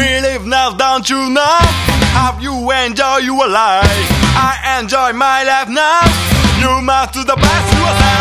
We live now, don't you know? Have you enjoy your life? I enjoy my life now. You must do the best you can.